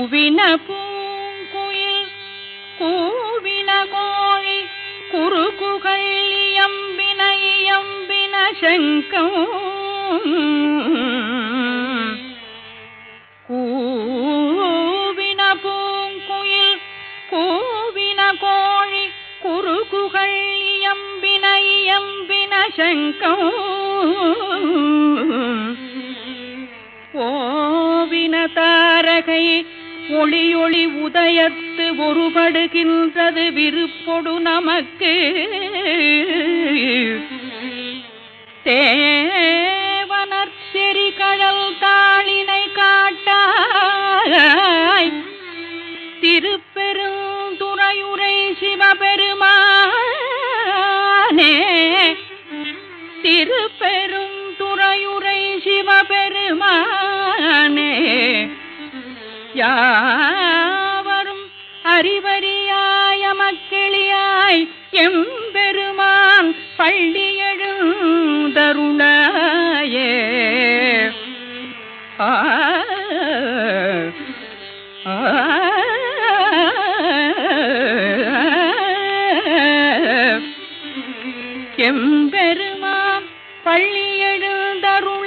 കൂവിന പൂങ്കുയിൽ കൂവിന കോഴി കുറുകുകള്ളിയമ്പിനയമ്പിന ശങ്കം കൂവിന പൂങ്കുയിൽ കൂവിന കോഴി കുറുകുകള്ളിയമ്പിനയമ്പിന ശങ്കം ഓവിന താരകൈ ஒளியொளி உதயத்து ஒருபடுகின்றது விருப்பொடு நமக்கு. தேவனர் செறி கடல் தாளினை காட்டாய். திருப்பெருந்துறையுரை சிவபெருமானே. திருப்பெருந்துறையுரை சிவபெருமானே. யாவரும் அறிவறியாய மக்களியாய் எம்பெருமான் பள்ளி எழுந்தருளாயே. ஆ ஆ எம்பெருமான் பள்ளி எழுந்தருளாயே